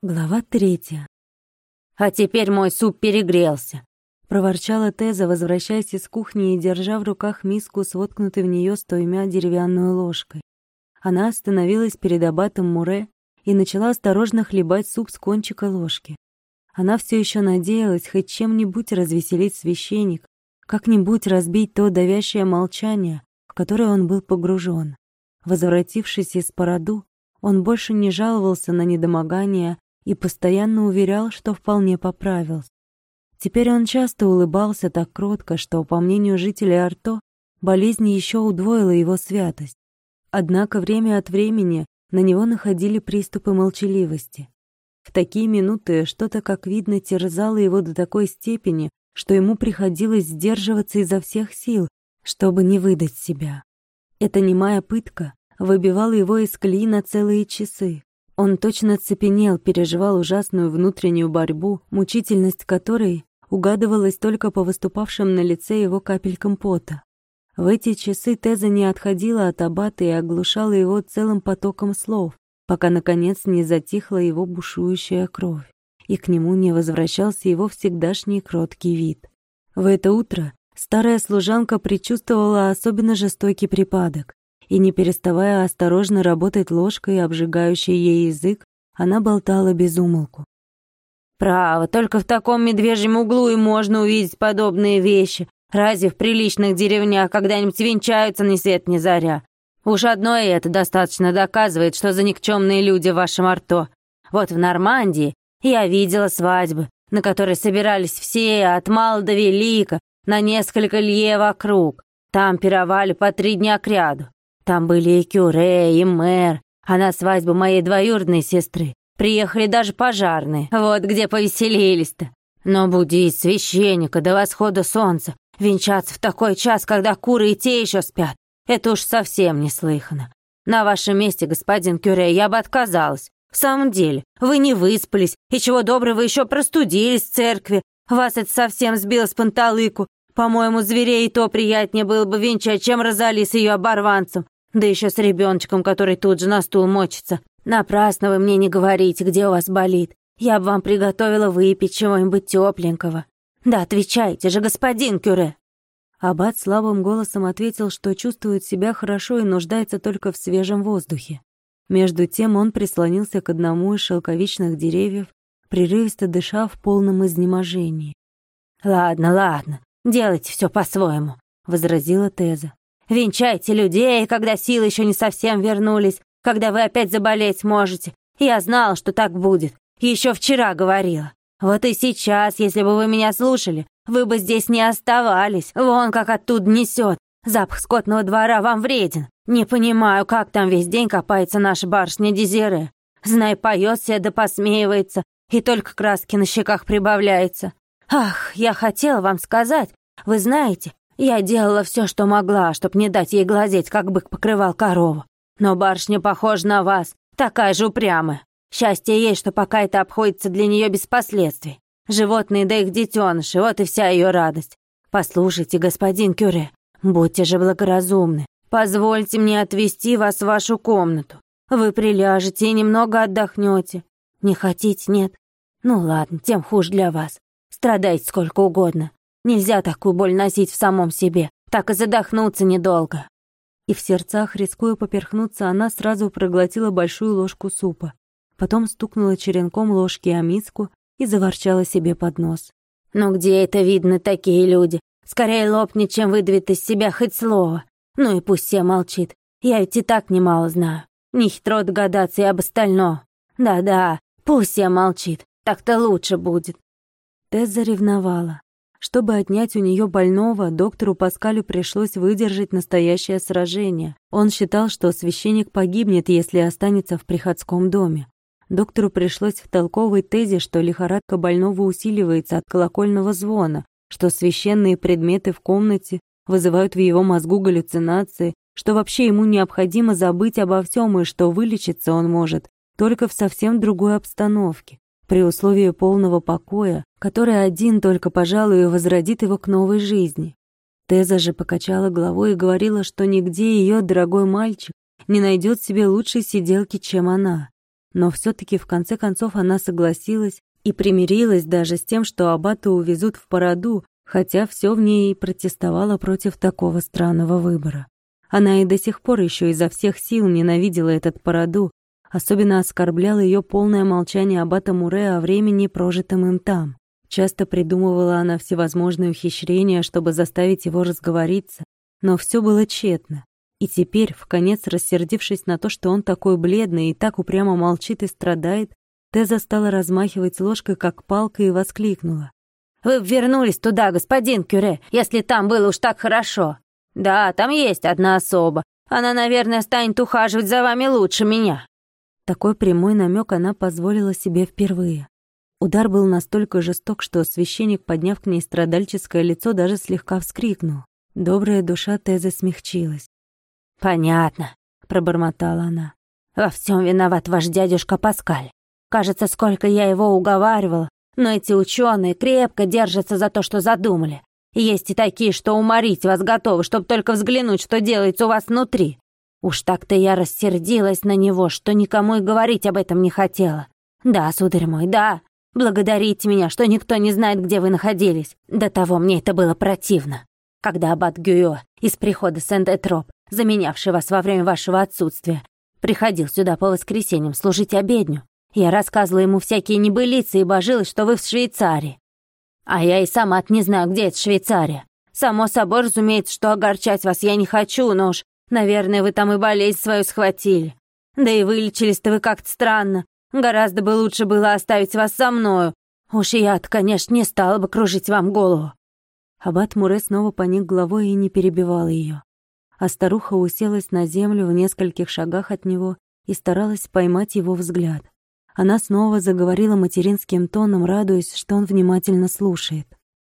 Глава третья. «А теперь мой суп перегрелся», — проворчала Теза, возвращаясь из кухни и держа в руках миску с в нее стоймя деревянной ложкой. Она остановилась перед аббатом Муре и начала осторожно хлебать суп с кончика ложки. Она все еще надеялась хоть чем-нибудь развеселить священник, как-нибудь разбить то давящее молчание, в которое он был погружен. Возвратившись из породу, он больше не жаловался на недомогание и постоянно уверял, что вполне поправился. Теперь он часто улыбался так кротко, что, по мнению жителей Арто, болезнь еще удвоила его святость. Однако время от времени на него находили приступы молчаливости. В такие минуты что-то, как видно, терзало его до такой степени, что ему приходилось сдерживаться изо всех сил, чтобы не выдать себя. Эта немая пытка выбивала его из колеи на целые часы. Он точно цепенел, переживал ужасную внутреннюю борьбу, мучительность которой угадывалась только по выступавшим на лице его капелькам пота. В эти часы Теза не отходила от аббата и оглушала его целым потоком слов, пока, наконец, не затихла его бушующая кровь, и к нему не возвращался его всегдашний кроткий вид. В это утро старая служанка предчувствовала особенно жестокий припадок и, не переставая осторожно работать ложкой, обжигающей ей язык, она болтала без умолку. «Право, только в таком медвежьем углу и можно увидеть подобные вещи. Разве в приличных деревнях когда-нибудь венчаются ни свет ни заря? Уж одно и это достаточно доказывает, что за никчемные люди в вашем арто. Вот в Нормандии я видела свадьбы, на которые собирались все, от мала до велика, на несколько лье вокруг. Там пировали по три дня кряду. Там были и Кюре, и мэр, а на свадьбу моей двоюродной сестры приехали даже пожарные. Вот где повеселились-то. Но будить священника до восхода солнца, венчаться в такой час, когда куры и те еще спят, это уж совсем неслыханно. На вашем месте, господин Кюре, я бы отказалась. В самом деле, вы не выспались, и чего доброго еще простудились в церкви. Вас это совсем сбило с панталыку. По-моему, зверей то приятнее было бы венчать, чем Розали с ее оборванцем. Да еще с ребеночком, который тут же на стул мочится. Напрасно вы мне не говорите, где у вас болит. Я бы вам приготовила выпить чего-нибудь тепленького. Да отвечайте же, господин Кюре. Аббат слабым голосом ответил, что чувствует себя хорошо и нуждается только в свежем воздухе. Между тем он прислонился к одному из шелковичных деревьев, прерывисто дыша в полном изнеможении. «Ладно, ладно, делайте все по-своему», — возразила Теза. Венчайте людей, когда силы еще не совсем вернулись, когда вы опять заболеть можете. Я знала, что так будет. Еще вчера говорила. Вот и сейчас, если бы вы меня слушали, вы бы здесь не оставались. Вон как оттуда несет. Запах скотного двора вам вреден. Не понимаю, как там весь день копается наша барышня Дезире. Знай, поет себе да посмеивается, и только краски на щеках прибавляется. Ах, я хотела вам сказать, вы знаете, я делала все, что могла, чтоб не дать ей глазеть, как бык покрывал корову. Но барышня похожа на вас, такая же упрямая. Счастье ей, что пока это обходится для нее без последствий. Животные да их детеныши, вот и вся ее радость. Послушайте, господин Кюре, будьте же благоразумны. Позвольте мне отвезти вас в вашу комнату. Вы приляжете и немного отдохнете. Не хотите, нет? Ну ладно, тем хуже для вас. Страдайте сколько угодно. Нельзя такую боль носить в самом себе, так и задохнуться недолго». И в сердцах, рискуя поперхнуться, она сразу проглотила большую ложку супа. Потом стукнула черенком ложки о миску и заворчала себе под нос. «Ну где это видно, такие люди? Скорее лопнет, чем выдавит из себя хоть слово. Ну и пусть все молчит. Я ведь и так немало знаю. Не хитро догадаться и об остальном. Да-да, пусть все молчит, так-то лучше будет». Тесс заревновала. Чтобы отнять у нее больного, доктору Паскалю пришлось выдержать настоящее сражение. Он считал, что священник погибнет, если останется в приходском доме. Доктору пришлось втолковывать тезе, что лихорадка больного усиливается от колокольного звона, что священные предметы в комнате вызывают в его мозгу галлюцинации, что вообще ему необходимо забыть обо всем и что вылечиться он может только в совсем другой обстановке при условии полного покоя, который один только, пожалуй, возродит его к новой жизни. Теза же покачала головой и говорила, что нигде ее дорогой мальчик не найдет себе лучшей сиделки, чем она. но все таки в конце концов она согласилась и примирилась даже с тем, что Аббата увезут в Параду, хотя все в ней протестовало против такого странного выбора. Она и до сих пор еще изо всех сил ненавидела этот Параду, особенно оскорбляло ее полное молчание Аббата Муре о времени, прожитом им там. Часто придумывала она всевозможные ухищрения, чтобы заставить его разговориться, но все было тщетно. И теперь, в конец рассердившись на то, что он такой бледный и так упрямо молчит и страдает, Теза стала размахивать ложкой, как палкой, и воскликнула. «Вы вернулись туда, господин Кюре, если там было уж так хорошо. Да, там есть одна особа. Она, наверное, станет ухаживать за вами лучше меня». Такой прямой намек она позволила себе впервые. Удар был настолько жесток, что священник, подняв к ней страдальческое лицо, даже слегка вскрикнул. Добрая душа Тезы смягчилась. «Понятно», — пробормотала она. «Во всем виноват ваш дядюшка Паскаль. Кажется, сколько я его уговаривала, но эти ученые крепко держатся за то, что задумали. Есть и такие, что уморить вас готовы, чтобы только взглянуть, что делается у вас внутри. Уж так-то я рассердилась на него, что никому и говорить об этом не хотела. Да, сударь мой, да. Благодарите меня, что никто не знает, где вы находились. До того мне это было противно. Когда аббат Гюйо из прихода Сент-Этроп заменявший вас во время вашего отсутствия, приходил сюда по воскресеньям служить обедню. Я рассказывала ему всякие небылицы и божилась, что вы в Швейцарии. А я и сама не знаю, где это Швейцария. Само собой, разумеется, что огорчать вас я не хочу, но уж, наверное, вы там и болезнь свою схватили. Да и вылечились-то вы как-то странно. Гораздо бы лучше было оставить вас со мною. Уж я-то, конечно, не стала бы кружить вам голову». Аббат Муре снова поник головой и не перебивал ее а старуха уселась на землю в нескольких шагах от него и старалась поймать его взгляд. Она снова заговорила материнским тоном, радуясь, что он внимательно слушает.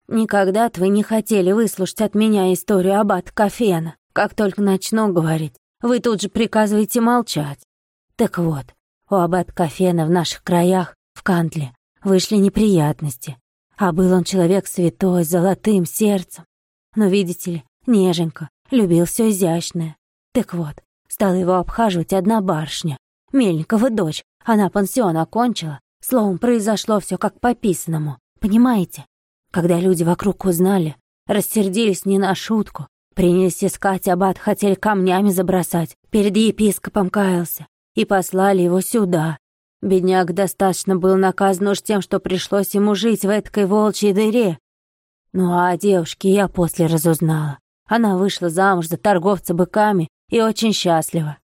«Никогда-то вы не хотели выслушать от меня историю аббата Кофена. Как только начну говорить, вы тут же приказываете молчать. Так вот, у аббата Кофена в наших краях, в Кантле, вышли неприятности. А был он человек святой, с золотым сердцем. Но, видите ли, неженько, Любил все изящное. Так вот, стала его обхаживать одна барышня. Мельникова дочь. Она пансион окончила. Словом, произошло все как по писанному. Понимаете? Когда люди вокруг узнали, рассердились не на шутку. Принялись искать аббат, хотели камнями забросать. Перед епископом каялся. И послали его сюда. Бедняк достаточно был наказан уж тем, что пришлось ему жить в этой волчьей дыре. Ну а о девушке я после разузнала. Она вышла замуж за торговца быками и очень счастлива.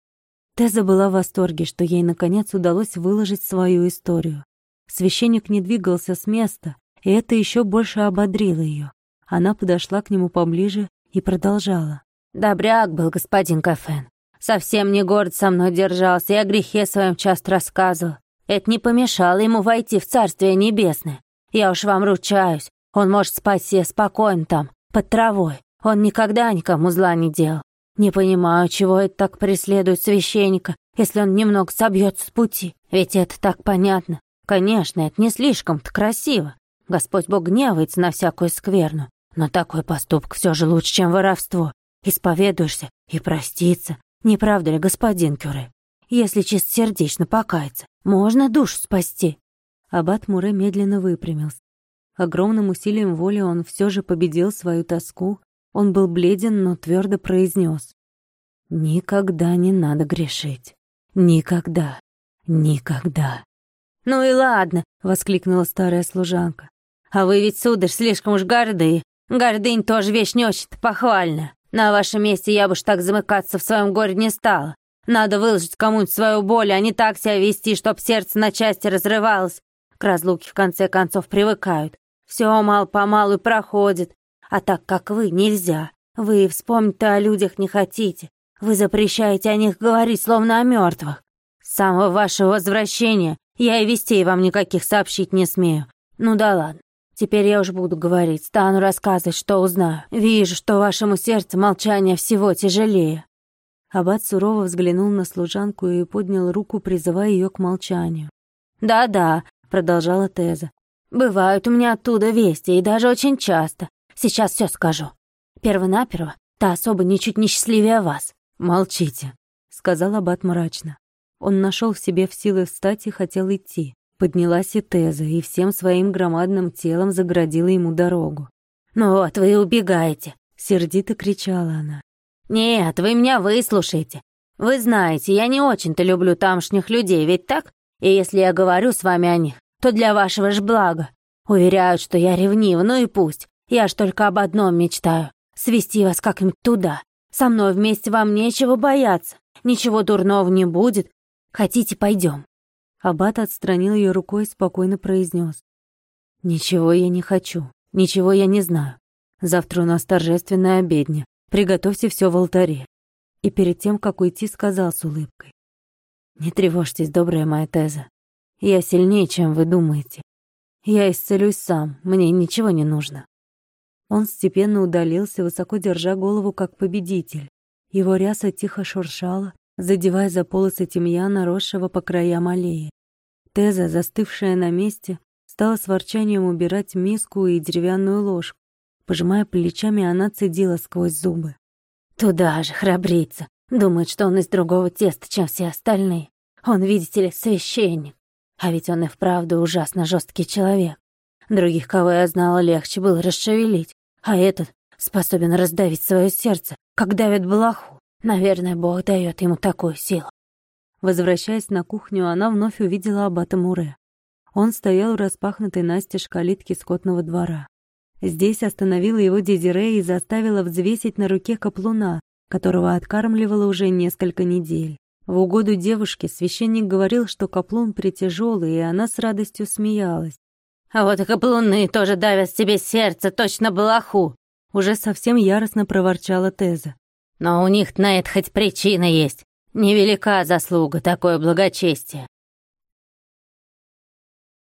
Теза была в восторге, что ей наконец удалось выложить свою историю. Священник не двигался с места, и это еще больше ободрило ее. Она подошла к нему поближе и продолжала. «Добряк был господин Кафен. Совсем не горд со мной держался и о грехе своем часто рассказывал. Это не помешало ему войти в Царствие Небесное. Я уж вам ручаюсь, он может спать себе спокойно там, под травой, он никогда никому зла не делал. Не понимаю, чего это так преследует священника, если он немного собьется с пути. Ведь это так понятно. Конечно, это не слишком-то красиво. Господь Бог гневается на всякую скверну. Но такой поступок все же лучше, чем воровство. Исповедуешься и проститься. Не правда ли, господин Кюре? Если чистосердечно покаяться, можно душу спасти. Аббат Муре медленно выпрямился. Огромным усилием воли он все же победил свою тоску он был бледен, но твердо произнес: «Никогда не надо грешить. Никогда. Никогда». «Ну и ладно», — воскликнула старая служанка. «А вы ведь, сударь, слишком уж горды. Гордынь тоже вещь не очень похвальна. На вашем месте я бы уж так замыкаться в своем горе не стала. Надо выложить кому-нибудь свою боль, а не так себя вести, чтоб сердце на части разрывалось. К разлуке в конце концов привыкают. Все мало-помалу проходит. А так как вы, нельзя. Вы вспомнить-то о людях не хотите. Вы запрещаете о них говорить, словно о мертвых. С самого вашего возвращения я и вестей вам никаких сообщить не смею. Ну да ладно. Теперь я уж буду говорить, стану рассказывать, что узнаю. Вижу, что вашему сердцу молчание всего тяжелее». Аббат сурово взглянул на служанку и поднял руку, призывая ее к молчанию. «Да-да», — продолжала Теза. «Бывают у меня оттуда вести, и даже очень часто. Сейчас все скажу. Первонаперво, та особо ничуть не счастливее вас. Молчите, сказал Аббат мрачно. Он нашел в себе силы встать и хотел идти. Поднялась и Теза, и всем своим громадным телом заградила ему дорогу. «Ну вот, вы убегаете!» — сердито кричала она. «Нет, вы меня выслушайте. Вы знаете, я не очень-то люблю тамошних людей, ведь так? И если я говорю с вами о них, то для вашего ж блага. Уверяют, что я ревнива, ну и пусть. Я ж только об одном мечтаю — свести вас как-нибудь туда. Со мной вместе вам нечего бояться, ничего дурного не будет. Хотите, пойдем. Аббат отстранил ее рукой и спокойно произнес. «Ничего я не хочу, ничего я не знаю. Завтра у нас торжественная обедня. Приготовьте все в алтаре». И перед тем, как уйти, сказал с улыбкой. «Не тревожьтесь, добрая моя Теза. Я сильнее, чем вы думаете. Я исцелюсь сам, мне ничего не нужно». Он степенно удалился, высоко держа голову, как победитель. Его ряса тихо шуршала, задевая за полосы тимьяна, росшего по краям аллеи. Теза, застывшая на месте, стала с ворчанием убирать миску и деревянную ложку. Пожимая плечами, она цедила сквозь зубы. «Туда же, храбрится. Думает, что он из другого теста, чем все остальные. Он, видите ли, священник. А ведь он и вправду ужасно жесткий человек. Других, кого я знала, легче было расшевелить. А этот способен раздавить свое сердце, как давит балаху. Наверное, Бог дает ему такую силу. Возвращаясь на кухню, она вновь увидела аббата Муре. Он стоял у распахнутой настежь калитки скотного двора. Здесь остановила его Дезире и заставила взвесить на руке каплуна, которого откармливала уже несколько недель. В угоду девушке священник говорил, что каплун притяжелый, и она с радостью смеялась. «А вот и каплуны тоже давят себе сердце, точно балаху!» Уже совсем яростно проворчала Теза. Но у них на это хоть причина есть. Невелика заслуга, такое благочестие.